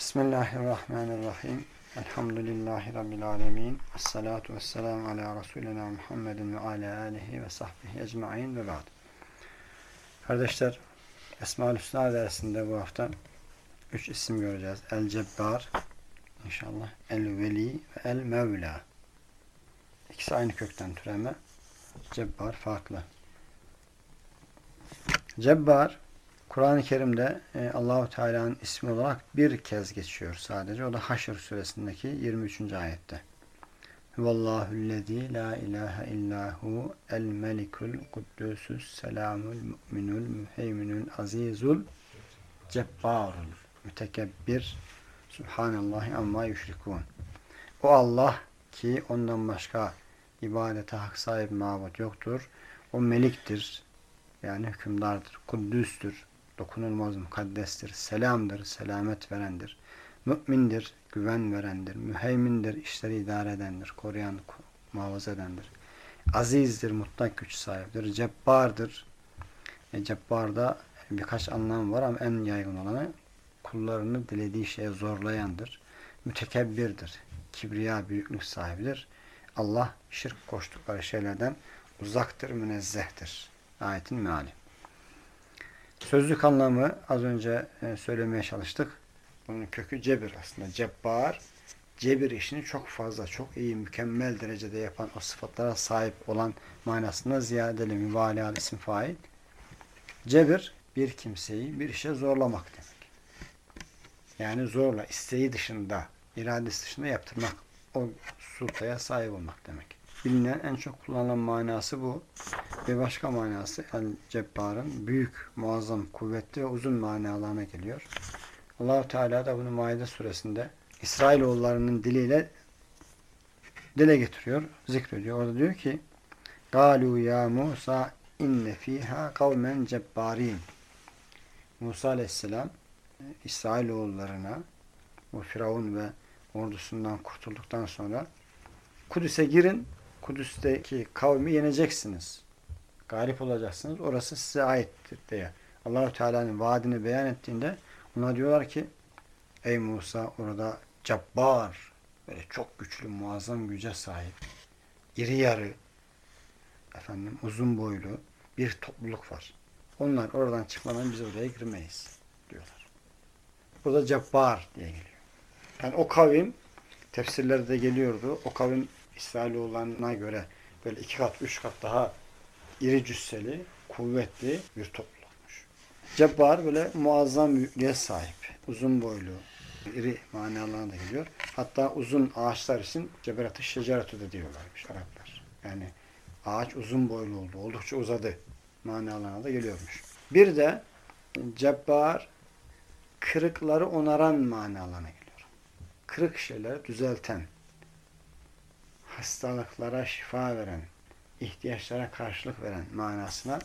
Bismillahirrahmanirrahim. Elhamdülillahi Rabbil alemin. Esselatu vesselamu ala Resulina Muhammedin ve ala alihi ve sahbihi ecma'in ve ba'd. Kardeşler, Esma-ül Hüsna dersinde bu hafta üç isim göreceğiz. El-Cebbar, inşallah, El-Veli ve El-Mevla. İkisi aynı kökten türeme. Cebbar farklı. Cebbar, Kur'an-ı Kerim'de e, Allahu Teala'nın ismi olarak bir kez geçiyor sadece. O da Haşr suresindeki 23. ayette. Vallahu'llezî la ilahe illahu el melikul kuddusus selamul mu'minul müheyminul azizul cebbarul mütekebbir subhanallahi amma yüşrikun. O Allah ki ondan başka ibadete hak sahibi mabut yoktur. O meliktir. Yani hükümdardır. Kuddüstür dokunulmaz mukaddestir, selamdır, selamet verendir, mümindir, güven verendir, müheymindir, işleri idare edendir, koruyan, muhafaza edendir. Azizdir, mutlak güç sahibidir, cebbardır. E, cebbarda birkaç anlam var ama en yaygın olanı kullarını dilediği şeye zorlayandır. Mütekebbirdir, kibriya, büyüklük sahibidir. Allah şirk koştukları şeylerden uzaktır, münezzehtir. Ayetin meali. Sözlük anlamı az önce e, söylemeye çalıştık. Bunun kökü cebir aslında. Cebbar, cebir işini çok fazla, çok iyi, mükemmel derecede yapan, o sıfatlara sahip olan manasında ziyadeli, mübalağalı isim fail. Cebir, bir kimseyi bir işe zorlamak demek. Yani zorla, isteği dışında, iradesi dışında yaptırmak, o sultaya sahip olmak demek bilinen en çok kullanılan manası bu. Bir başka manası El-Cebbar'ın büyük, muazzam, kuvvetli ve uzun manalarına geliyor. Allahu Teala da bunu Maide suresinde İsrailoğullarının diliyle dile getiriyor, zikrediyor. Orada diyor ki Galu ya Musa inne fiha kavmen cebbarin Musa aleyhisselam İsrailoğullarına bu Firavun ve ordusundan kurtulduktan sonra Kudüs'e girin Kudüs'teki kavmi yeneceksiniz. Galip olacaksınız. Orası size aittir diye. Allahu Teala'nın vaadini beyan ettiğinde ona diyorlar ki ey Musa orada cabbar böyle çok güçlü muazzam güce sahip iri yarı efendim uzun boylu bir topluluk var. Onlar oradan çıkmadan biz oraya girmeyiz diyorlar. Burada cabbar diye geliyor. Yani o kavim tefsirlerde geliyordu. O kavim İsrailoğullarına göre böyle iki kat, üç kat daha iri cüsseli, kuvvetli bir toplulukmuş. Cebbar böyle muazzam büyüklüğe sahip. Uzun boylu, iri manalarına da geliyor. Hatta uzun ağaçlar için ceberatı şeceratı da diyorlarmış Araplar. Yani ağaç uzun boylu oldu. Oldukça uzadı. Manalarına da geliyormuş. Bir de cebbar kırıkları onaran manalarına geliyor. Kırık şeyleri düzelten, hastalıklara şifa veren, ihtiyaçlara karşılık veren manasına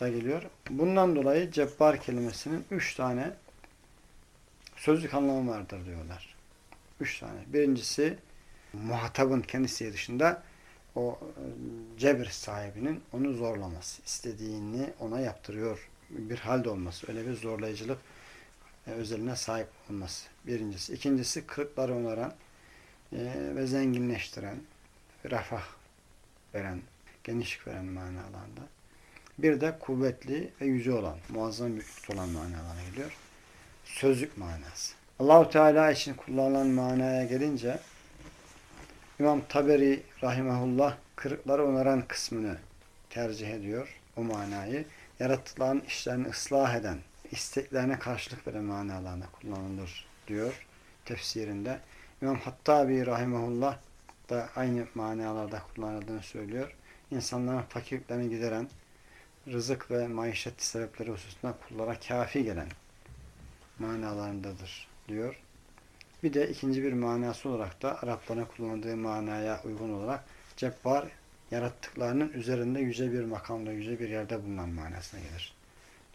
da geliyor. Bundan dolayı cebbar kelimesinin üç tane sözlük anlamı vardır diyorlar. Üç tane. Birincisi muhatabın kendisi dışında o e, cebir sahibinin onu zorlaması, istediğini ona yaptırıyor bir halde olması, öyle bir zorlayıcılık e, özeline sahip olması. Birincisi. İkincisi kırıkları onaran, ve zenginleştiren, refah veren, genişlik veren manalarında. Bir de kuvvetli ve yüce olan, muazzam büyüklük olan manalarına geliyor. Sözlük manası. Allahu Teala için kullanılan manaya gelince İmam Taberi rahimahullah kırıkları onaran kısmını tercih ediyor. O manayı yaratılan işlerini ıslah eden, isteklerine karşılık veren manalarına kullanılır diyor tefsirinde. İmam Hattabi rahimahullah da aynı manalarda kullanıldığını söylüyor. İnsanların fakirliklerini gideren, rızık ve maişet sebepleri hususunda kullara kafi gelen manalarındadır diyor. Bir de ikinci bir manası olarak da Arapların kullandığı manaya uygun olarak cebbar yarattıklarının üzerinde yüce bir makamda, yüce bir yerde bulunan manasına gelir.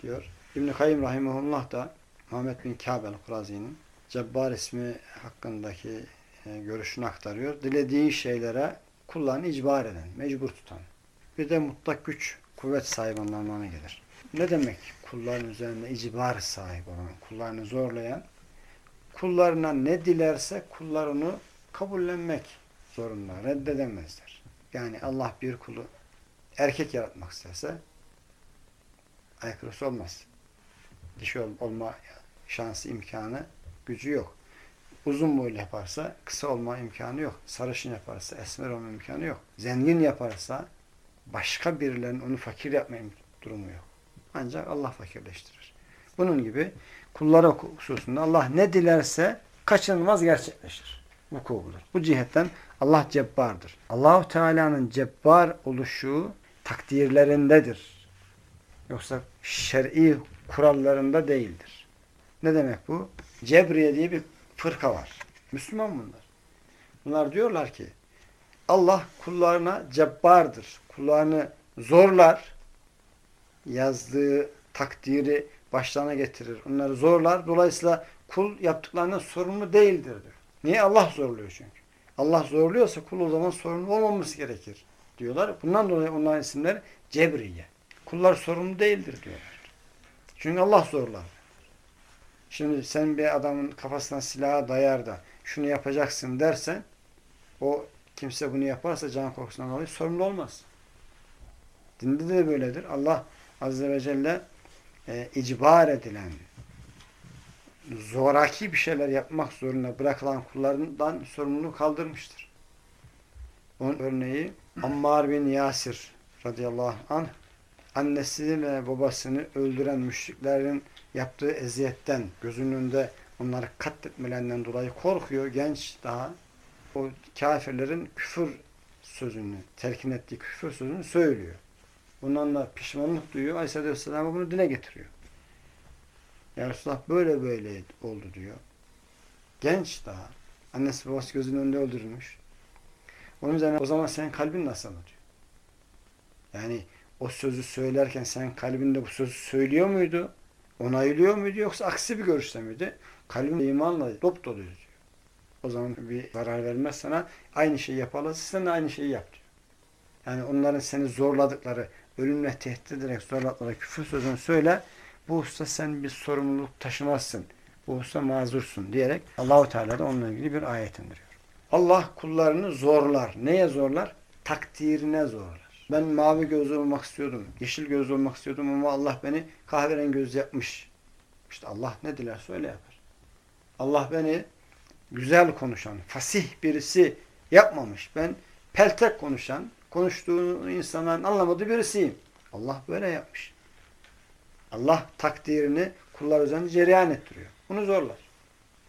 Diyor. İbn-i Kayyum Rahimahullah da Muhammed bin Kâb el-Kurazi'nin Cebbar ismi hakkındaki e, görüşünü aktarıyor. Dilediği şeylere kullarını icbar eden, mecbur tutan. Bir de mutlak güç, kuvvet sahibi anlamına gelir. Ne demek kulların üzerinde icbar sahibi olan, kullarını zorlayan, kullarına ne dilerse kullar onu kabullenmek zorunda. Reddedemezler. Yani Allah bir kulu erkek yaratmak isterse aykırısı olmaz. Dişi ol, olma şansı, imkanı, gücü yok. Uzun boylu yaparsa kısa olma imkanı yok. Sarışın yaparsa esmer olma imkanı yok. Zengin yaparsa başka birilerinin onu fakir yapma durumu yok. Ancak Allah fakirleştirir. Bunun gibi kullara hususunda Allah ne dilerse kaçınılmaz gerçekleşir. Vuku bulur. Bu cihetten Allah cebbardır. Allahu Teala'nın cebbar oluşu takdirlerindedir. Yoksa şer'i kurallarında değildir. Ne demek bu? Cebriye diye bir fırka var. Müslüman bunlar. Bunlar diyorlar ki Allah kullarına cebbardır. Kullarını zorlar. Yazdığı takdiri başlarına getirir. Onları zorlar. Dolayısıyla kul yaptıklarından sorumlu değildir diyor. Niye? Allah zorluyor çünkü. Allah zorluyorsa kul o zaman sorumlu olmaması gerekir diyorlar. Bundan dolayı onların isimleri Cebriye. Kullar sorumlu değildir diyorlar. Çünkü Allah zorlar. Şimdi sen bir adamın kafasına silahı dayar da şunu yapacaksın dersen o kimse bunu yaparsa can korkusundan dolayı sorumlu olmaz. Dinde de böyledir. Allah Azze ve Celle e, icbar edilen zoraki bir şeyler yapmak zorunda bırakılan kullarından sorumluluğu kaldırmıştır. Onun örneği Ammar bin Yasir radıyallahu anh annesini ve babasını öldüren müşriklerin yaptığı eziyetten, gözünün önünde onları katletmelerinden dolayı korkuyor. Genç daha o kafirlerin küfür sözünü, telkin ettiği küfür sözünü söylüyor. Bundan da pişmanlık duyuyor. Aleyhisselatü bunu dile getiriyor. Ya Resulullah böyle böyle oldu diyor. Genç daha. Annesi babası gözünün önünde öldürülmüş. Onun üzerine o zaman senin kalbin nasıl diyor. Yani o sözü söylerken sen kalbinde bu sözü söylüyor muydu? Onaylıyor muydu yoksa aksi bir görüşte miydi? Kalbin imanla dop doluydu diyor. O zaman bir zarar vermez sana. Aynı şeyi yapalım. Sen de aynı şeyi yap diyor. Yani onların seni zorladıkları, ölümle tehdit ederek zorladıkları küfür sözünü söyle. Bu usta sen bir sorumluluk taşımazsın. Bu usta mazursun diyerek Allahu Teala da onunla ilgili bir ayet indiriyor. Allah kullarını zorlar. Neye zorlar? Takdirine zorlar. Ben mavi gözlü olmak istiyordum. Yeşil gözlü olmak istiyordum ama Allah beni kahverengi göz yapmış. İşte Allah ne dilerse öyle yapar. Allah beni güzel konuşan, fasih birisi yapmamış. Ben peltek konuşan, konuştuğu insanların anlamadığı birisiyim. Allah böyle yapmış. Allah takdirini kullar üzerinde cereyan ettiriyor. Bunu zorlar.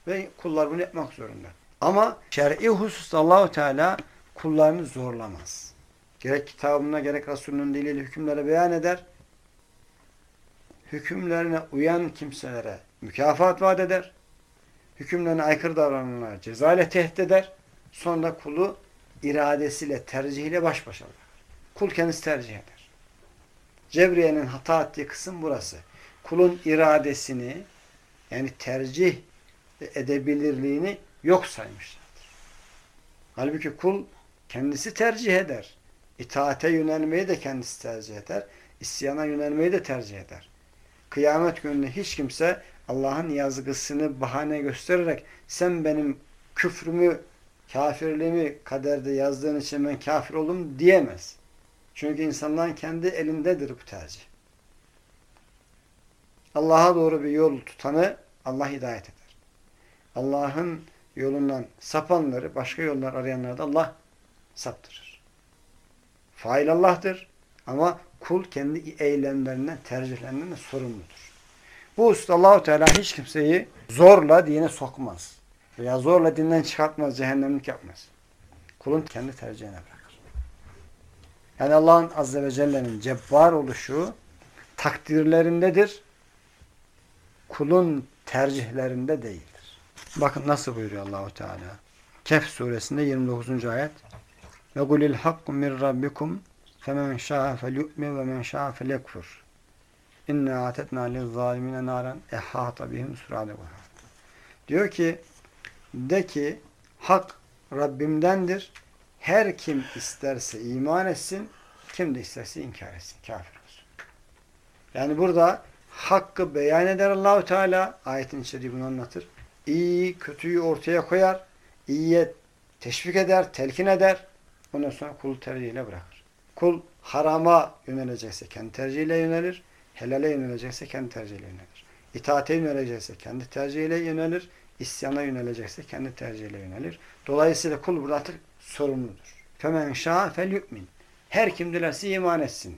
Ve kullar bunu yapmak zorunda. Ama şer'i hususta Allahu Teala kullarını zorlamaz. Gerek kitabına gerek Resulünün diliyle hükümlere beyan eder. Hükümlerine uyan kimselere mükafat vaat eder. Hükümlerine aykırı davrananlara ceza ile tehdit eder. Sonra kulu iradesiyle, tercihiyle baş başa bırakır. Kul kendisi tercih eder. Cebriye'nin hata ettiği kısım burası. Kulun iradesini yani tercih edebilirliğini yok saymışlardır. Halbuki kul kendisi tercih eder. İtaate yönelmeyi de kendisi tercih eder. İsyana yönelmeyi de tercih eder. Kıyamet gününde hiç kimse Allah'ın yazgısını bahane göstererek sen benim küfrümü, kafirliğimi kaderde yazdığın için ben kafir oldum diyemez. Çünkü insanların kendi elindedir bu tercih. Allah'a doğru bir yol tutanı Allah hidayet eder. Allah'ın yolundan sapanları, başka yollar arayanları da Allah saptırır. Fail Allah'tır ama kul kendi eylemlerinden, tercihlerinden de sorumludur. Bu usta Allahu Teala hiç kimseyi zorla dine sokmaz. Veya zorla dinden çıkartmaz, cehennemlik yapmaz. Kulun kendi tercihine bırakır. Yani Allah'ın Azze ve Celle'nin cebbar oluşu takdirlerindedir. Kulun tercihlerinde değildir. Bakın nasıl buyuruyor Allahu Teala. Kehf suresinde 29. ayet. Ve gulil hakku min rabbikum femen şa'a felyu'min ve men şa'a felyekfur. İnna atetna lizzalimine naren ehata bihim suradevuha. Diyor ki de ki hak Rabbimdendir. Her kim isterse iman etsin, kim de isterse inkar etsin, kafir olsun. Yani burada hakkı beyan eder Allahu Teala, ayetin içeriği bunu anlatır. iyi kötüyü ortaya koyar, iyiye teşvik eder, telkin eder. Ondan sonra kul tercihiyle bırakır. Kul harama yönelecekse kendi tercihiyle yönelir, helale yönelecekse kendi tercihiyle yönelir. İtaate yönelecekse kendi tercihiyle yönelir, isyana yönelecekse kendi tercihiyle yönelir. Dolayısıyla kul burada artık sorumludur. Femen şa'a fel yu'min. Her kim dilerse iman etsin.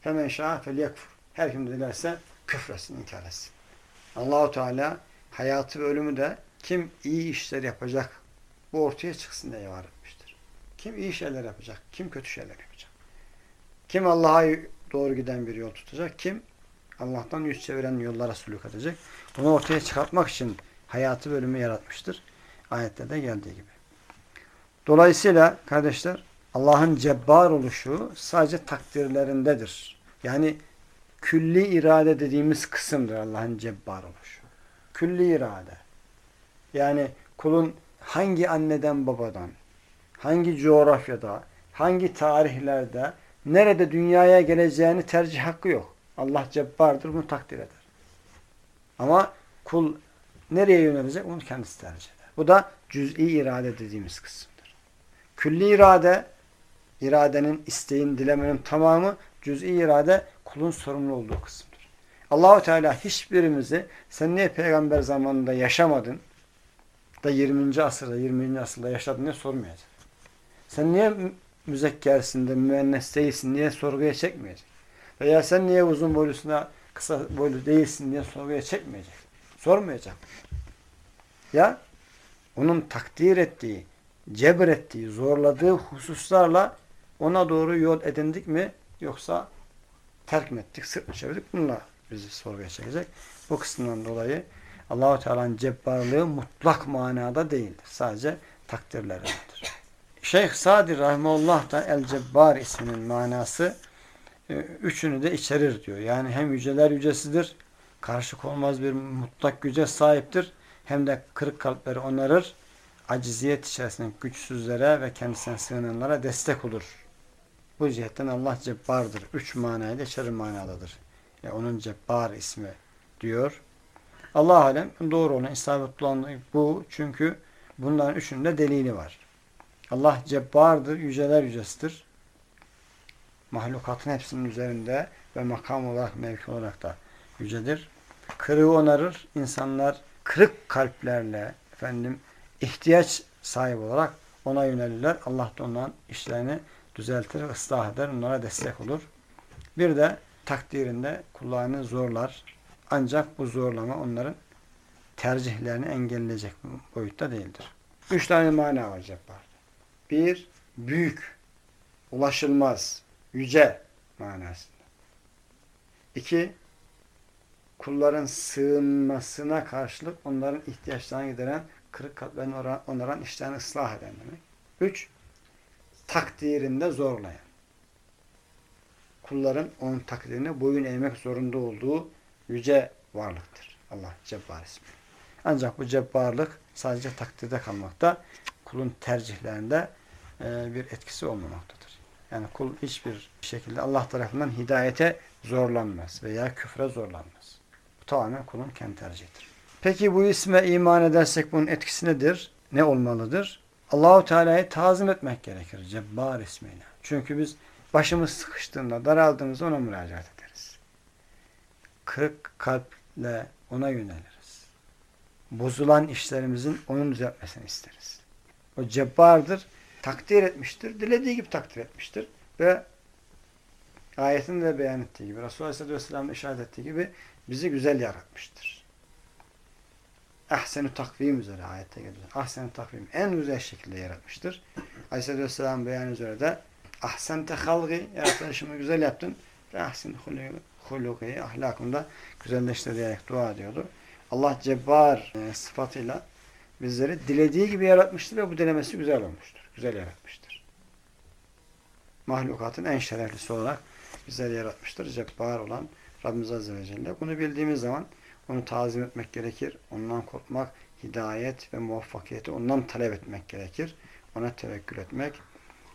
Femen şa'a fel. Her kim dilerse küfretsin, inkar etsin. Allahu Teala hayatı ve ölümü de kim iyi işler yapacak bu ortaya çıksın diye var. Kim iyi şeyler yapacak, kim kötü şeyler yapacak. Kim Allah'a doğru giden bir yol tutacak, kim Allah'tan yüz çeviren yollara suluk edecek. Bunu ortaya çıkartmak için hayatı ve ölümü yaratmıştır. Ayette de geldiği gibi. Dolayısıyla kardeşler Allah'ın cebbar oluşu sadece takdirlerindedir. Yani külli irade dediğimiz kısımdır Allah'ın cebbar oluşu. Külli irade. Yani kulun hangi anneden babadan, hangi coğrafyada, hangi tarihlerde, nerede dünyaya geleceğini tercih hakkı yok. Allah cebbardır, bunu takdir eder. Ama kul nereye yönelecek onu kendisi tercih eder. Bu da cüz'i irade dediğimiz kısımdır. Külli irade, iradenin, isteğin, dilemenin tamamı cüz'i irade kulun sorumlu olduğu kısımdır. Allahu Teala hiçbirimizi sen niye peygamber zamanında yaşamadın da 20. asırda 20. asırda yaşadın diye sormayacak. Sen niye müzekkersin de müennes değilsin niye sorguya çekmeyecek. Veya sen niye uzun boylusuna kısa boylu değilsin diye sorguya çekmeyecek. Sormayacak. Ya onun takdir ettiği, cebir ettiği, zorladığı hususlarla ona doğru yol edindik mi yoksa terk mi ettik, sırt çevirdik? Bununla bizi sorguya çekecek. Bu kısmından dolayı Allahu Teala'nın cebbarlığı mutlak manada değildir. Sadece takdirlerindedir. Şeyh Sadi Rahimullah da El Cebbar isminin manası e, üçünü de içerir diyor. Yani hem yüceler yücesidir, karşı olmaz bir mutlak güce sahiptir, hem de kırık kalpleri onarır, aciziyet içerisinde güçsüzlere ve kendisine sığınanlara destek olur. Bu cihetten Allah cebbardır. Üç manayla içeri manadadır. Yani onun cebbar ismi diyor. Allah alem doğru olan, isabetli olan bu. Çünkü bunların üçünün delili var. Allah cebbardır, yüceler yücesidir. Mahlukatın hepsinin üzerinde ve makam olarak, mevki olarak da yücedir. Kırığı onarır. İnsanlar kırık kalplerle efendim ihtiyaç sahibi olarak ona yönelirler. Allah da onların işlerini düzeltir, ıslah eder, onlara destek olur. Bir de takdirinde kullarını zorlar. Ancak bu zorlama onların tercihlerini engelleyecek boyutta değildir. Üç tane mana var cebbarda. Bir, büyük, ulaşılmaz, yüce manasında. İki, kulların sığınmasına karşılık onların ihtiyaçlarını gideren, kırık kalplerini onaran işlerini ıslah eden demek. Üç, takdirinde zorlayan. Kulların onun takdirine boyun eğmek zorunda olduğu yüce varlıktır. Allah Cebbar ismi. Ancak bu cebbarlık sadece takdirde kalmakta. Kulun tercihlerinde bir etkisi olmamaktadır. Yani kul hiçbir şekilde Allah tarafından hidayete zorlanmaz veya küfre zorlanmaz. Bu tamamen kulun kendi tercihidir. Peki bu isme iman edersek bunun etkisi nedir? Ne olmalıdır? Allahu Teala'yı tazim etmek gerekir. Cebbar ismiyle. Çünkü biz başımız sıkıştığında, daraldığımızda ona müracaat ederiz. Kırık kalple ona yöneliriz. Bozulan işlerimizin onun düzeltmesini isteriz. O cebbardır, takdir etmiştir, dilediği gibi takdir etmiştir ve ayetin de beyan ettiği gibi, Resulullah Aleyhisselatü Vesselam'ın işaret ettiği gibi bizi güzel yaratmıştır ahsen takvim üzere ayette geliyor. ahsen takvim en güzel şekilde yaratmıştır. Aleyhisselatü Vesselam beyan üzere de ahsente halgı yaratılışımı güzel yaptın ve ahsen huluki ahlakında güzelleştir diyerek dua ediyordu. Allah cebbar e, sıfatıyla bizleri dilediği gibi yaratmıştır ve bu dilemesi güzel olmuştur. Güzel yaratmıştır. Mahlukatın en şereflisi olarak bizleri yaratmıştır. Cebbar olan Rabbimiz Azze ve Celle. Bunu bildiğimiz zaman onu tazim etmek gerekir. Ondan korkmak, hidayet ve muvaffakiyeti ondan talep etmek gerekir. Ona tevekkül etmek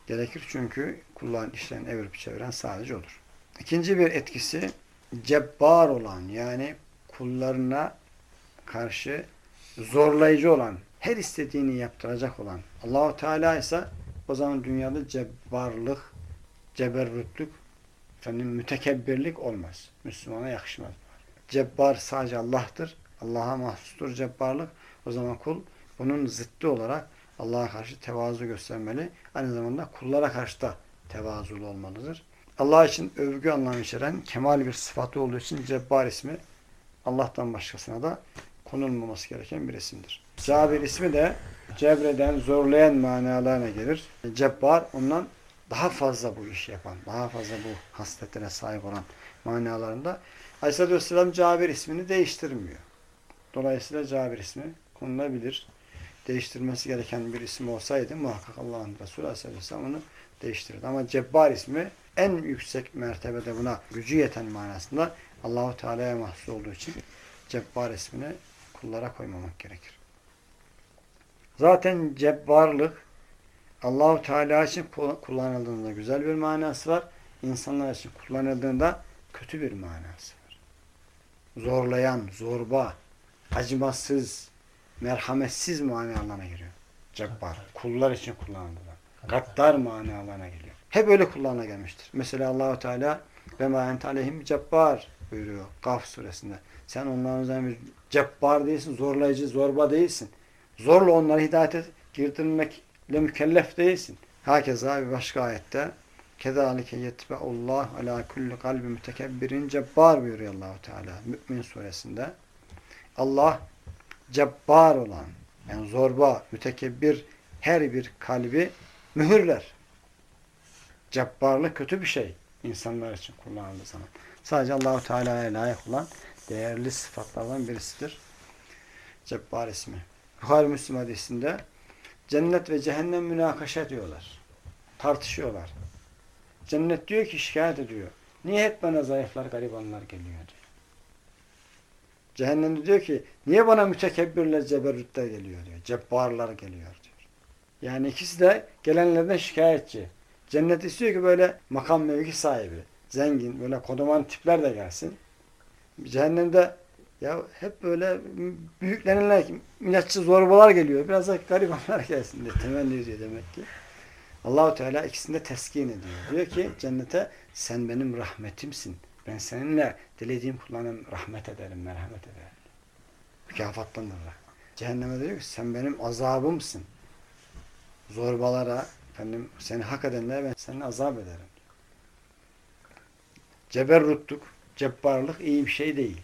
gerekir. Çünkü kulların işlerini evirip çeviren sadece olur. İkinci bir etkisi cebbar olan yani kullarına karşı zorlayıcı olan, her istediğini yaptıracak olan Allahu Teala ise o zaman dünyada cebbarlık, ceberrutluk, efendim mütekebbirlik olmaz. Müslümana yakışmaz. Cebbar sadece Allah'tır. Allah'a mahsustur cebbarlık. O zaman kul bunun zıttı olarak Allah'a karşı tevazu göstermeli. Aynı zamanda kullara karşı da tevazulu olmalıdır. Allah için övgü anlamı içeren kemal bir sıfatı olduğu için Cebbar ismi Allah'tan başkasına da konulmaması gereken bir isimdir. Cabir ismi de cebreden, zorlayan manalarına gelir. Cebbar ondan daha fazla bu işi yapan, daha fazla bu hasletlere sahip olan manalarında Aleyhisselatü Vesselam Cabir ismini değiştirmiyor. Dolayısıyla Cabir ismi konulabilir. Değiştirmesi gereken bir isim olsaydı muhakkak Allah'ın Resulü Aleyhisselatü Vesselam onu değiştirirdi. Ama Cebbar ismi en yüksek mertebede buna gücü yeten manasında Allahu Teala'ya mahsus olduğu için Cebbar ismini kullara koymamak gerekir. Zaten cebbarlık Allahu Teala için kullanıldığında güzel bir manası var. İnsanlar için kullanıldığında kötü bir manası var. Zorlayan, zorba, acımasız, merhametsiz manalarına giriyor. Cebbar. Kullar için kullanıldığında. Gaddar manalarına geliyor. Hep öyle kullanıla gelmiştir. Mesela Allahu Teala ve ma ente aleyhim cebbar buyuruyor Kaf suresinde. Sen onların üzerine cebbar değilsin, zorlayıcı, zorba değilsin. Zorla onları hidayete girdirmekle mükellef değilsin. Hakeza bir başka ayette Kezalike yetbeullah ala kulli kalbi mütekebbirin cebbar buyuruyor Allahu Teala Mümin suresinde. Allah cebbar olan yani zorba, mütekebbir her bir kalbi mühürler. Cebbarlık kötü bir şey insanlar için kullanıldığı zaman. Sadece Allahu Teala'ya layık olan değerli sıfatlardan birisidir. Cebbar ismi. Bukhari Müslim hadisinde cennet ve cehennem münakaşa ediyorlar. Tartışıyorlar. Cennet diyor ki şikayet ediyor. Niye hep bana zayıflar, garibanlar geliyor diyor. Cehennemde diyor ki niye bana mütekebbirler, ceberrütler geliyor diyor. Cebbarlar geliyor diyor. Yani ikisi de gelenlerden şikayetçi. Cennet istiyor ki böyle makam mevki sahibi, zengin, böyle kodaman tipler de gelsin. Cehennemde ya hep böyle büyüklenilen inatçı zorbalar geliyor. Biraz da garibanlar gelsin diye temenni ediyor demek ki. Allahu Teala ikisini de teskin ediyor. Diyor ki cennete sen benim rahmetimsin. Ben seninle dilediğim kullanım rahmet ederim, merhamet ederim. Mükafatlandırır. Cehenneme diyor ki sen benim azabımsın. Zorbalara, efendim seni hak edenlere ben seni azap ederim. Ceberrutluk, cebbarlık iyi bir şey değil.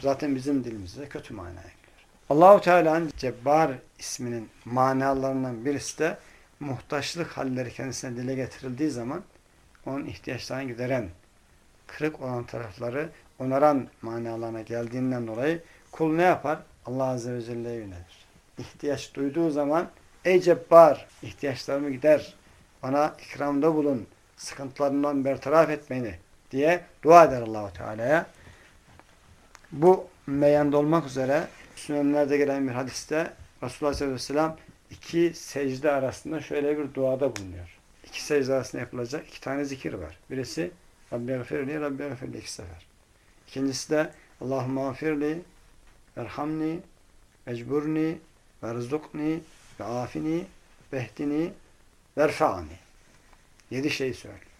Zaten bizim dilimizde kötü manaya geliyor. Allahu Teala'nın Cebbar isminin manalarından birisi de muhtaçlık halleri kendisine dile getirildiği zaman onun ihtiyaçlarını gideren, kırık olan tarafları onaran manalarına geldiğinden dolayı kul ne yapar? Allah Azze ve Celle'ye yönelir. İhtiyaç duyduğu zaman ey cebbar ihtiyaçlarımı gider, bana ikramda bulun, sıkıntılarından bertaraf et beni diye dua eder Allahu Teala'ya. Bu meyanda olmak üzere Sünenlerde gelen bir hadiste Resulullah sallallahu aleyhi ve sellem iki secde arasında şöyle bir duada bulunuyor. İki secde arasında yapılacak iki tane zikir var. Birisi Rabbi gafirli, Rabbi gafirli iki sefer. İkincisi de Allahümme gafirli, verhamni, mecburni, verzukni, ve afini, vehdini, verfa'ni. Yedi şey söylüyor.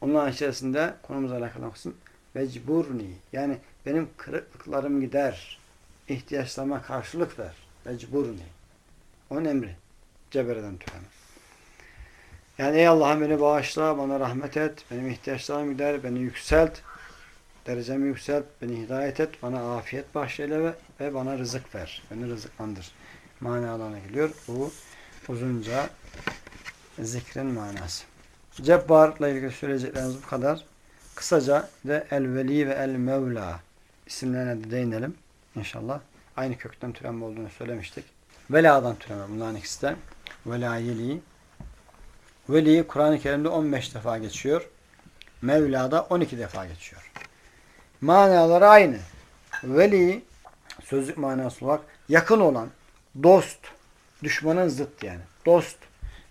Onların içerisinde konumuzla alakalı kısım mecburni yani benim kırıklıklarım gider, ihtiyaçlarıma karşılık ver. Mecburni. Onun emri. Cebereden türeme. Yani ey Allah'ım beni bağışla, bana rahmet et, benim ihtiyaçlarım gider, beni yükselt, derecemi yükselt, beni hidayet et, bana afiyet bahşeyle ve, ve bana rızık ver. Beni rızıklandır. Manalarına geliyor. Bu uzunca zikrin manası. Cebbar'la ilgili söyleyeceklerimiz bu kadar. Kısaca de el-veli ve el-mevla isimlerine de değinelim inşallah. Aynı kökten türenme olduğunu söylemiştik. Vela'dan türeme bunların ikisi de. Velayeli. Veli Kur'an-ı Kerim'de 15 defa geçiyor. Mevla'da 12 defa geçiyor. Manaları aynı. Veli sözlük manası olarak yakın olan, dost, düşmanın zıt yani. Dost,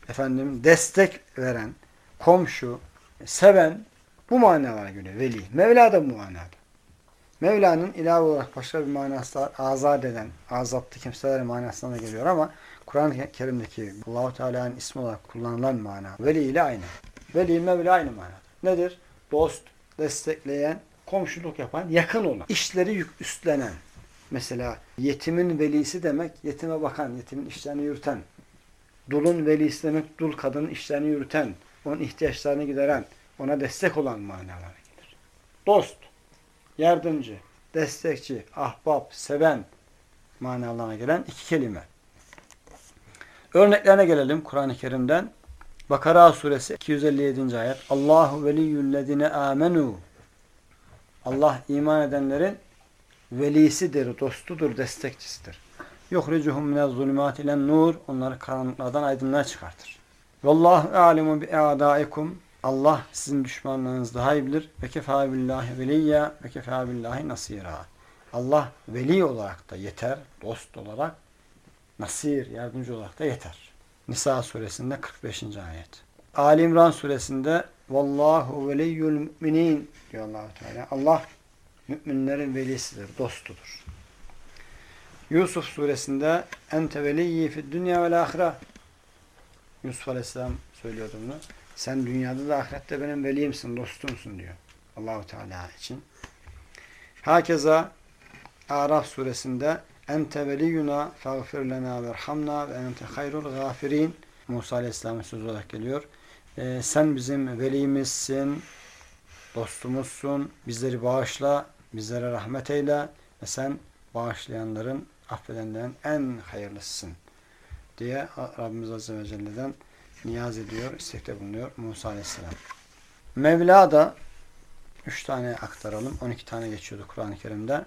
efendim destek veren, komşu, seven bu manalara göre veli. Mevla da bu manada. Mevla'nın ilave olarak başka bir manası. Azat eden, azaptı kimseler manasına da geliyor ama Kur'an-ı Kerim'deki Allahu Teala'nın ismi olarak kullanılan mana veli ile aynı. Veli Mevla aynı manada. Nedir? Dost, destekleyen, komşuluk yapan, yakın olan, işleri yük üstlenen. Mesela yetimin velisi demek, yetime bakan, yetimin işlerini yürüten. Dulun velisi demek, dul kadının işlerini yürüten, onun ihtiyaçlarını gideren, ona destek olan manalara gelir. Dost, yardımcı, destekçi, ahbap, seven manalarına gelen iki kelime. Örneklerine gelelim Kur'an-ı Kerim'den. Bakara suresi 257. ayet. Allahu veliyyüllezine amenu. Allah iman edenlerin velisidir, dostudur, destekçisidir. Yuhricuhum minez zulümat ilen nur. Onları karanlıklardan aydınlığa çıkartır. Vallahu alimu bi a'daikum. Allah sizin düşmanlarınızı daha iyi bilir. Ve kefâ billahi veliyya ve kefâ billahi nasira. Allah veli olarak da yeter, dost olarak, nasir, yardımcı olarak da yeter. Nisa suresinde 45. ayet. Ali İmran suresinde Vallahu veliyyul müminin diyor allah Teala. Allah müminlerin velisidir, dostudur. Yusuf suresinde ente veliyyi fid dünya vel ahire Yusuf aleyhisselam söylüyordu bunu. Sen dünyada da ahirette benim veliyimsin, dostumsun diyor. Allahu Teala için. Hakeza Araf suresinde ente veliyuna fagfir lena verhamna ve ente hayrul gafirin Musa Aleyhisselam'ın sözü olarak geliyor. Ee, sen bizim velimizsin, dostumuzsun, bizleri bağışla, bizlere rahmet eyle ve sen bağışlayanların, affedenlerin en hayırlısısın diye Rabbimiz Azze ve Celle'den niyaz ediyor, istekte bulunuyor Musa Aleyhisselam. Mevla da üç tane aktaralım. 12 tane geçiyordu Kur'an-ı Kerim'de.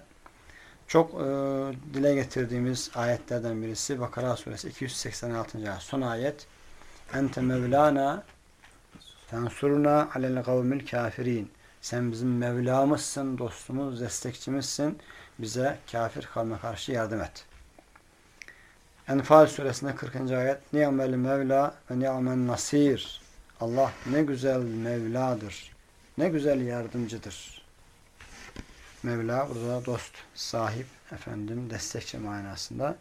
Çok e, dile getirdiğimiz ayetlerden birisi Bakara suresi 286. ayet. Son ayet. Ente Mevlana tensuruna alel kavmil kafirin. Sen bizim Mevlamızsın, dostumuz, destekçimizsin. Bize kafir kavme karşı yardım et. Enfal suresinde 40. ayet Ni'mel Mevla ve ni'men nasir Allah ne güzel Mevladır. Ne güzel yardımcıdır. Mevla burada dost, sahip, efendim destekçi manasında.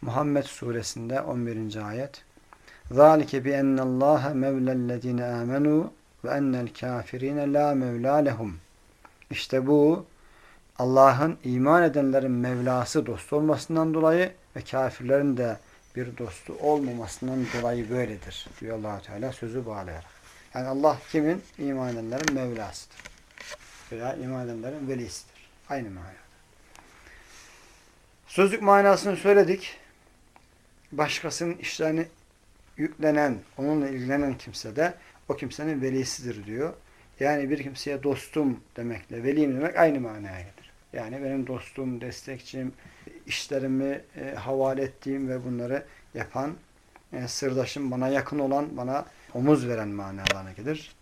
Muhammed suresinde 11. ayet ذَٰلِكَ بِأَنَّ اللّٰهَ مَوْلَى الَّذ۪ينَ آمَنُوا وَاَنَّ الْكَافِر۪ينَ لَا مَوْلَى لَهُمْ İşte bu Allah'ın iman edenlerin Mevlası dost olmasından dolayı ve kafirlerin de bir dostu olmamasından dolayı böyledir diyor allah Teala sözü bağlayarak. Yani Allah kimin? İman edenlerin Mevlasıdır. Veya iman edenlerin velisidir. Aynı manada. Sözlük manasını söyledik. Başkasının işlerini yüklenen, onunla ilgilenen kimse de o kimsenin velisidir diyor. Yani bir kimseye dostum demekle veliyim demek aynı manaya gelir. Yani benim dostum, destekçim, işlerimi e, havale ettiğim ve bunları yapan e, sırdaşım, bana yakın olan, bana omuz veren manalarına gelir.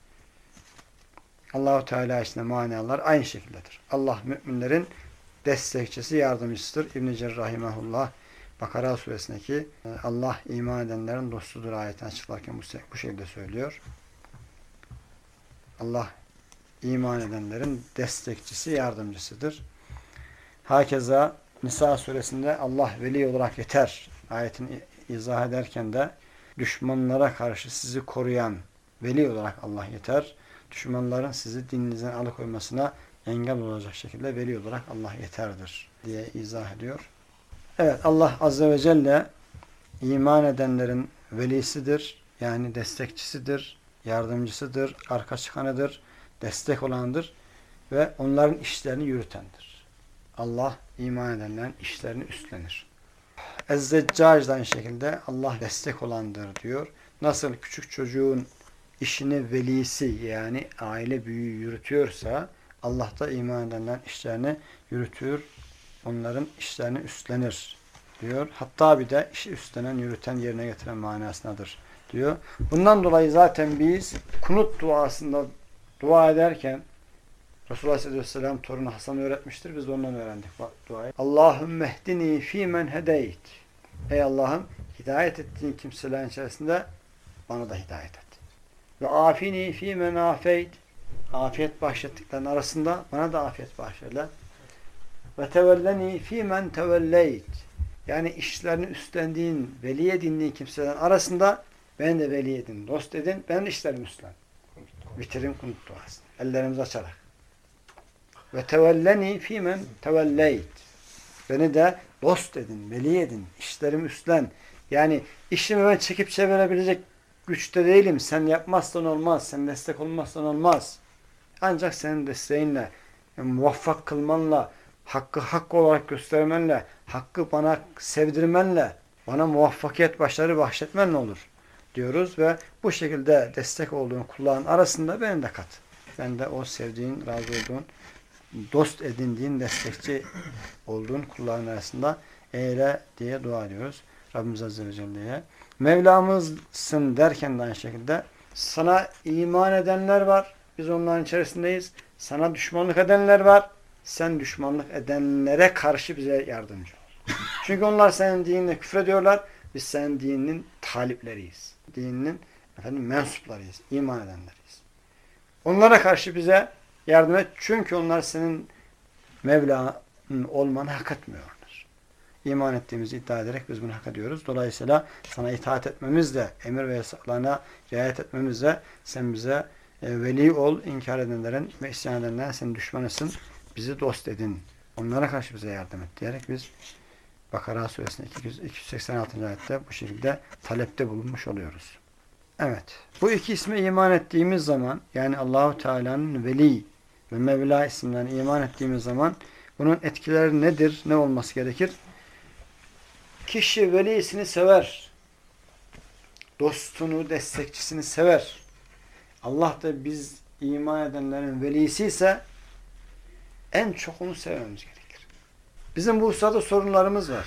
Allahu Teala için manalar aynı şekildedir. Allah müminlerin destekçisi, yardımcısıdır. İbn-i Cerrahimahullah Bakara suresindeki e, Allah iman edenlerin dostudur ayetini açıklarken bu, bu şekilde söylüyor. Allah iman edenlerin destekçisi, yardımcısıdır. Hakeza Nisa suresinde Allah veli olarak yeter ayetini izah ederken de düşmanlara karşı sizi koruyan veli olarak Allah yeter. Düşmanların sizi dininizden alıkoymasına engel olacak şekilde veli olarak Allah yeterdir diye izah ediyor. Evet Allah Azze ve Celle iman edenlerin velisidir. Yani destekçisidir, yardımcısıdır, arka çıkanıdır, destek olandır ve onların işlerini yürütendir. Allah iman edenlerin işlerini üstlenir. Ezzeccac da aynı şekilde Allah destek olandır diyor. Nasıl küçük çocuğun işini velisi yani aile büyüğü yürütüyorsa Allah da iman edenlerin işlerini yürütür, onların işlerini üstlenir diyor. Hatta bir de işi üstlenen, yürüten, yerine getiren manasındadır diyor. Bundan dolayı zaten biz kunut duasında dua ederken Resulullah Aleyhisselam torunu Hasan öğretmiştir. Biz ondan öğrendik duayı. Allahümme ehdini fîmen hedeyt. Ey Allah'ım hidayet ettiğin kimselerin içerisinde bana da hidayet et. Ve afini fîmen afeyt. Afiyet bahşettiklerin arasında bana da afiyet bahşeyle. ve tevelleni fîmen tevelleyt. Yani işlerini üstlendiğin, veli edindiğin kimselerin arasında ben de veli edin, dost edin, ben işlerimi üstlen. Bitirin kunut duası. Ellerimizi açarak. Ve tevelleni fîmen tevelleyt. Beni de dost edin, veli edin, işlerimi üstlen. Yani işimi ben çekip çevirebilecek güçte değilim. Sen yapmazsan olmaz, sen destek olmazsan olmaz. Ancak senin desteğinle, yani muvaffak kılmanla, hakkı hak olarak göstermenle, hakkı bana sevdirmenle, bana muvaffakiyet başları bahşetmenle olur diyoruz ve bu şekilde destek olduğun kulların arasında beni de kat. Ben de o sevdiğin, razı olduğun, dost edindiğin, destekçi olduğun kulların arasında eyle diye dua ediyoruz. Rabbimiz Azze ve Celle'ye. Mevlamızsın derken de aynı şekilde sana iman edenler var. Biz onların içerisindeyiz. Sana düşmanlık edenler var. Sen düşmanlık edenlere karşı bize yardımcı ol. Çünkü onlar senin dinine küfrediyorlar. Biz senin dininin talipleriyiz. Dininin efendim mensuplarıyız. iman edenleriyiz. Onlara karşı bize yardım et. Çünkü onlar senin Mevla'nın olmanı hak etmiyorlar. İman ettiğimizi iddia ederek biz bunu hak ediyoruz. Dolayısıyla sana itaat etmemizle, emir ve yasaklarına riayet etmemizle sen bize e, veli ol, inkar edenlerin ve isyan edenlerin senin düşmanısın. Bizi dost edin. Onlara karşı bize yardım et diyerek biz Bakara suresinde 286. ayette bu şekilde talepte bulunmuş oluyoruz. Evet. Bu iki isme iman ettiğimiz zaman yani Allahu Teala'nın veli ve Mevla isimlerine iman ettiğimiz zaman bunun etkileri nedir? Ne olması gerekir? Kişi velisini sever. Dostunu, destekçisini sever. Allah da biz iman edenlerin velisi ise en çok onu sevmemiz gerekir. Bizim bu hususada sorunlarımız var.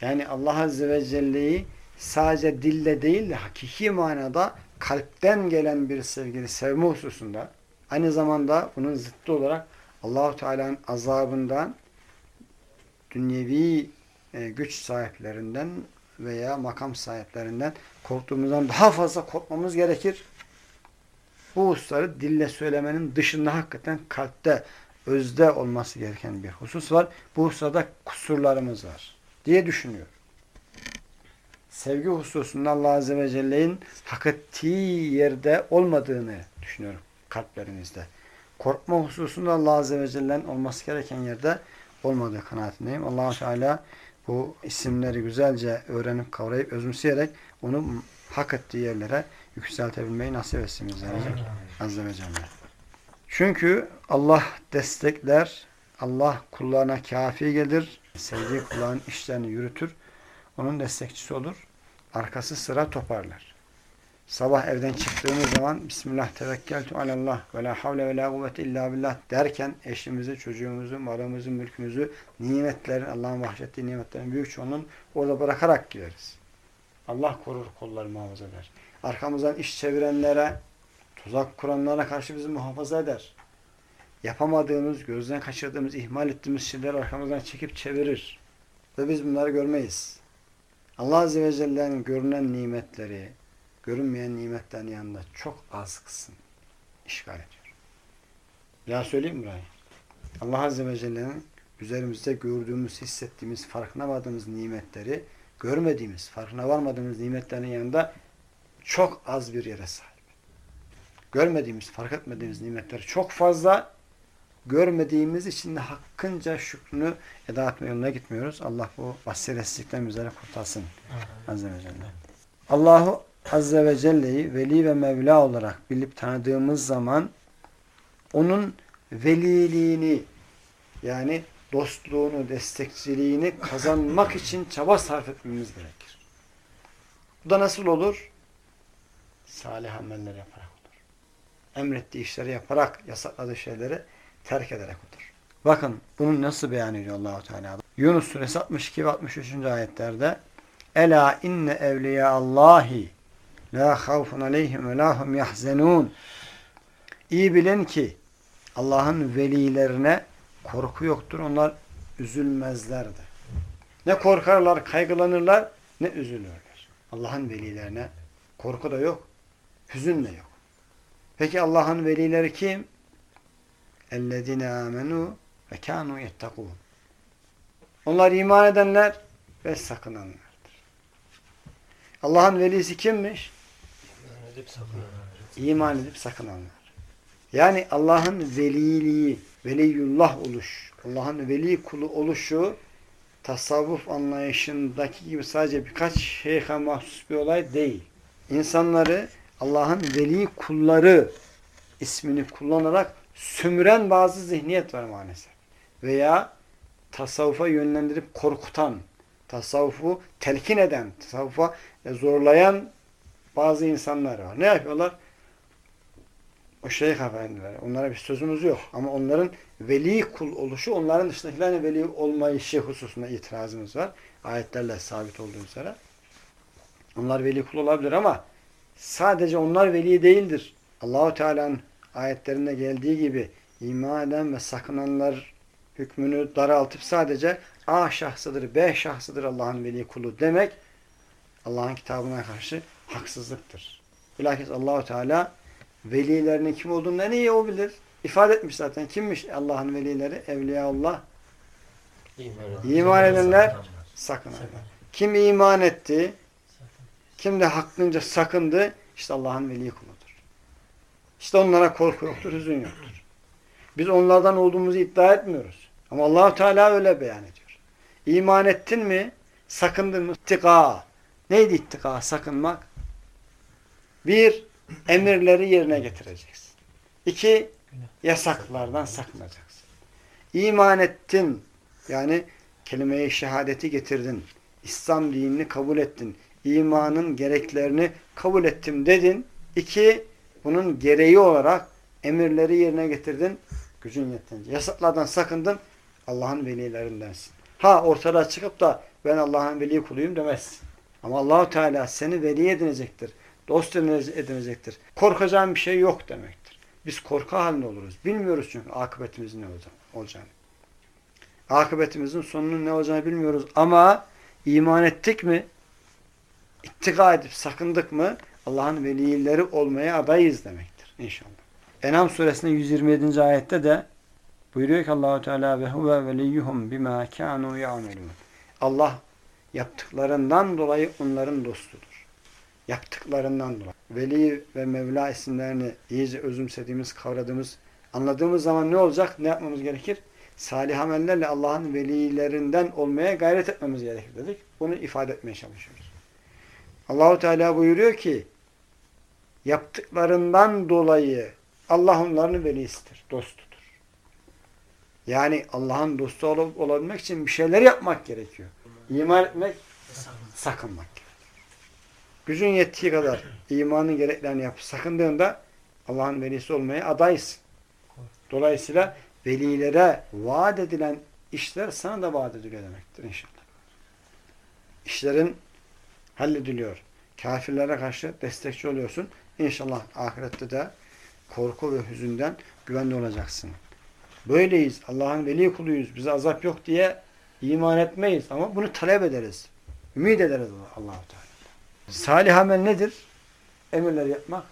Yani Allah Azze ve Celle'yi sadece dille değil de hakiki manada kalpten gelen bir sevgili sevme hususunda aynı zamanda bunun zıttı olarak Allahu Teala'nın azabından dünyevi e, güç sahiplerinden veya makam sahiplerinden korktuğumuzdan daha fazla korkmamız gerekir. Bu hususları dille söylemenin dışında hakikaten kalpte, özde olması gereken bir husus var. Bu hususada kusurlarımız var diye düşünüyorum. Sevgi hususunda Allah Azze ve Celle'nin hak ettiği yerde olmadığını düşünüyorum kalplerimizde. Korkma hususunda Allah Azze ve Celle'nin olması gereken yerde olmadığı kanaatindeyim. allah Teala bu isimleri güzelce öğrenip kavrayıp özümseyerek onu hak ettiği yerlere yükseltebilmeyi nasip etsin bizlere. Azze ve Celle. Çünkü Allah destekler, Allah kullarına kafi gelir, sevdiği kulların işlerini yürütür, onun destekçisi olur, arkası sıra toparlar. Sabah evden çıktığımız zaman Bismillah tevekkeltu alallah ve la havle ve la kuvvete illa billah derken eşimizi, çocuğumuzu, malımızı, mülkümüzü, nimetlerin, Allah'ın bahşettiği nimetlerin büyük çoğunun orada bırakarak gideriz. Allah korur, kolları muhafaza eder. Arkamızdan iş çevirenlere, tuzak kuranlara karşı bizi muhafaza eder. Yapamadığımız, gözden kaçırdığımız, ihmal ettiğimiz şeyleri arkamızdan çekip çevirir. Ve biz bunları görmeyiz. Allah Azze ve Celle'nin görünen nimetleri, görünmeyen nimetlerin yanında çok az kısım işgal ediyor. Bir daha söyleyeyim burayı? Allah Azze ve Celle'nin üzerimizde gördüğümüz, hissettiğimiz, farkına vardığımız nimetleri, görmediğimiz, farkına varmadığımız nimetlerin yanında çok az bir yere sahip. Görmediğimiz, fark etmediğimiz nimetler çok fazla. Görmediğimiz için de hakkınca şükrünü eda etme yoluna gitmiyoruz. Allah bu basiretsizlikten bizleri kurtarsın. Azze ve Celle. Allahu Azze ve Celle'yi veli ve Mevla olarak bilip tanıdığımız zaman onun veliliğini yani dostluğunu, destekçiliğini kazanmak için çaba sarf etmemiz gerekir. Bu da nasıl olur? Salih ameller yaparak olur. Emrettiği işleri yaparak, yasakladığı şeyleri terk ederek olur. Bakın bunun nasıl beyan ediyor Allahu Teala. Yunus suresi 62 ve 63. ayetlerde Ela inne evliya Allahi La havfun aleyhim ve la hum yahzenun. İyi bilin ki Allah'ın velilerine korku yoktur. Onlar üzülmezlerdi. Ne korkarlar, kaygılanırlar, ne üzülürler. Allah'ın velilerine korku da yok, hüzün de yok. Peki Allah'ın velileri kim? اَلَّذِينَ آمَنُوا ve kânû yettekûn. Onlar iman edenler ve sakınanlardır. Allah'ın velisi kimmiş? İman edip sakınanlar. Yani Allah'ın veliliği, veliyullah oluş, Allah'ın veli kulu oluşu tasavvuf anlayışındaki gibi sadece birkaç şeyhe mahsus bir olay değil. İnsanları Allah'ın veli kulları ismini kullanarak sömüren bazı zihniyet var maalesef. Veya tasavvufa yönlendirip korkutan, tasavvufu telkin eden, tasavvufa zorlayan bazı insanlar var. Ne yapıyorlar? O şeyh efendiler. Onlara bir sözümüz yok. Ama onların veli kul oluşu, onların dışındakilerine veli olmayışı hususunda itirazımız var. Ayetlerle sabit olduğu üzere. Onlar veli kul olabilir ama sadece onlar veli değildir. Allahu Teala'nın ayetlerinde geldiği gibi iman eden ve sakınanlar hükmünü daraltıp sadece A şahsıdır, B şahsıdır Allah'ın veli kulu demek Allah'ın kitabına karşı haksızlıktır. Bilakis Allahu Teala velilerinin kim olduğunu en iyi o bilir. İfade etmiş zaten. Kimmiş Allah'ın velileri? Evliyaullah. İman, iman edenler sakınanlar. Kim iman etti? Kim de hakkınca sakındı? İşte Allah'ın veli kuludur. İşte onlara korku yoktur, hüzün yoktur. Biz onlardan olduğumuzu iddia etmiyoruz. Ama Allahu Teala öyle beyan ediyor. İman ettin mi? Sakındın mı? İttika. Neydi ittika? Sakınmak. Bir, emirleri yerine getireceksin. İki, yasaklardan sakınacaksın. İman ettin. Yani kelime-i şehadeti getirdin. İslam dinini kabul ettin. İmanın gereklerini kabul ettim dedin. İki, bunun gereği olarak emirleri yerine getirdin. Gücün yetince. Yasaklardan sakındın. Allah'ın velilerindensin. Ha ortada çıkıp da ben Allah'ın veli kuluyum demezsin. Ama Allahu Teala seni veli edinecektir. Dost edinecektir. Korkacağın bir şey yok demektir. Biz korku halinde oluruz. Bilmiyoruz çünkü akıbetimizin ne olacağını. Akıbetimizin sonunun ne olacağını bilmiyoruz. Ama iman ettik mi? İttika edip sakındık mı? Allah'ın velileri olmaya adayız demektir inşallah. Enam suresinin 127. ayette de buyuruyor ki Allahu Teala ve huve veliyyuhum bima kanu ya'melun. Allah yaptıklarından dolayı onların dostudur. Yaptıklarından dolayı. Veli ve Mevla isimlerini iyice özümsediğimiz, kavradığımız, anladığımız zaman ne olacak? Ne yapmamız gerekir? Salih amellerle Allah'ın velilerinden olmaya gayret etmemiz gerekir dedik. Bunu ifade etmeye çalışıyoruz. Allahu Teala buyuruyor ki yaptıklarından dolayı Allah onların velisidir, dostudur. Yani Allah'ın dostu ol olabilmek için bir şeyler yapmak gerekiyor. İman etmek, sakınmak. Gücün yettiği kadar imanın gereklerini yapıp sakındığında Allah'ın velisi olmaya adaysın. Dolayısıyla velilere vaat edilen işler sana da vaat ediliyor demektir inşallah. İşlerin hallediliyor. Kafirlere karşı destekçi oluyorsun. İnşallah ahirette de korku ve hüzünden güvende olacaksın. Böyleyiz. Allah'ın veli kuluyuz. Bize azap yok diye iman etmeyiz. Ama bunu talep ederiz. Ümit ederiz allah Teala. Salih amel nedir? Emirleri yapmak,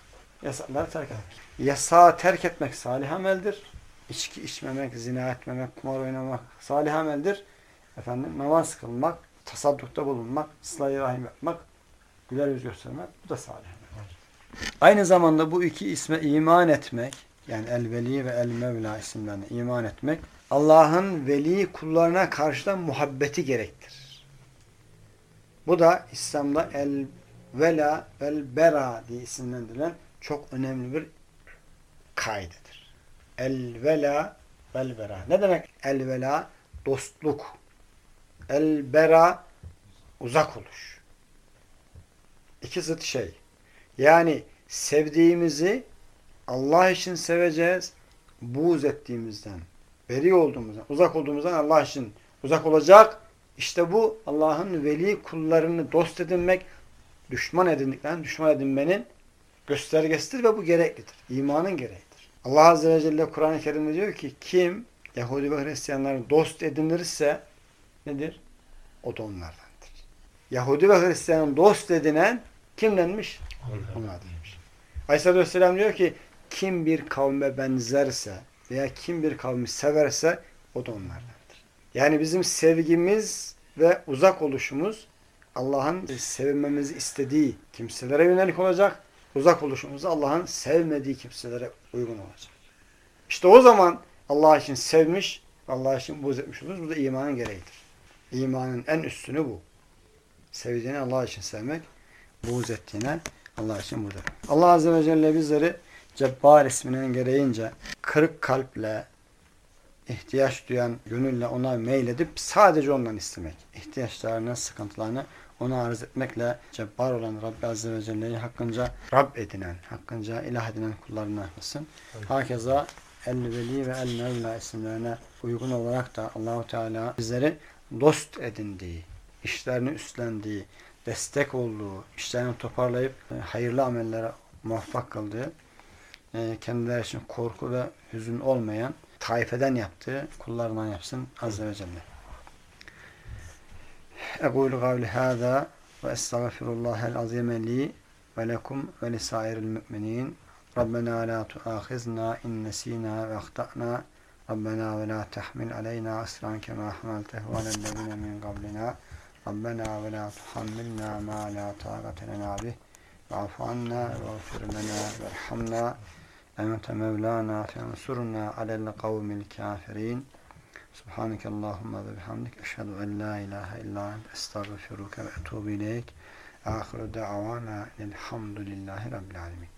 yasakları terk etmek. Yasağı terk etmek salih ameldir. İçki içmemek, zina etmemek, kumar oynamak salih ameldir. Efendim, namaz kılmak, tasaddukta bulunmak, ıslah-ı rahim yapmak, güler yüz göstermek bu da salih amel. Aynı zamanda bu iki isme iman etmek, yani el-veli ve el-mevla isimlerine iman etmek, Allah'ın veli kullarına karşı da muhabbeti gerektirir. Bu da İslam'da el-vela vel-bera diye isimlendirilen çok önemli bir kaidedir. El-vela vel-bera. Ne demek el-vela? Dostluk. El-bera uzak oluş. İki zıt şey. Yani sevdiğimizi Allah için seveceğiz. Buğz ettiğimizden, beri olduğumuzdan, uzak olduğumuzdan Allah için uzak olacak. İşte bu Allah'ın veli kullarını dost edinmek, düşman edindiklerini düşman edinmenin göstergesidir ve bu gereklidir. İmanın gereğidir. Allah Azze ve Celle Kur'an-ı Kerim'de diyor ki kim Yahudi ve Hristiyanları dost edinirse nedir? O da onlardandır. Yahudi ve Hristiyanın dost edinen kimlenmiş? Onlardanmış. Aleyhisselatü Vesselam diyor ki kim bir kavme benzerse veya kim bir kavmi severse o da onlardandır. Yani bizim sevgimiz ve uzak oluşumuz Allah'ın sevmemizi istediği kimselere yönelik olacak. Uzak oluşumuz Allah'ın sevmediği kimselere uygun olacak. İşte o zaman Allah için sevmiş, Allah için buğz etmiş oluruz. Bu da imanın gereğidir. İmanın en üstünü bu. Sevdiğini Allah için sevmek, buğz ettiğine Allah için buğz etmek. Allah Azze ve Celle bizleri Cebbar isminin gereğince kırık kalple, ihtiyaç duyan gönülle ona meyledip sadece ondan istemek. İhtiyaçlarını, sıkıntılarını ona arz etmekle cebbar olan Rabbi Azze ve Celle'yi hakkınca Rab edinen, hakkınca ilah edinen kullarına kılsın. Evet. Hakeza El-Veli ve El-Mevla isimlerine uygun olarak da Allahu Teala bizleri dost edindiği, işlerini üstlendiği, destek olduğu, işlerini toparlayıp e, hayırlı amellere muvaffak kıldığı, e, kendileri için korku ve hüzün olmayan taifeden yaptığı kullarından yapsın Azze ve Celle. Ekulu kavli hâzâ ve estağfirullahel azime li ve lekum ve lisairil müminin Rabbena la tuâkhizna in nesînâ ve ahta'nâ. Rabbena ve la tahmil aleyna asran kema hamaltehu alellezine min qablina. Rabbena ve la tuhammilna ma la taqate lena bih. Ve'afu anna ve gfir lena verhamna ente mevlana fensurna alel kavmil kafirin Subhaneke Allahumma ve bihamdik. Eşhedü en la ilahe illa ent estağfiruke ve etubu ileyk. Ahiru da'vana elhamdülillahi rabbil alemin.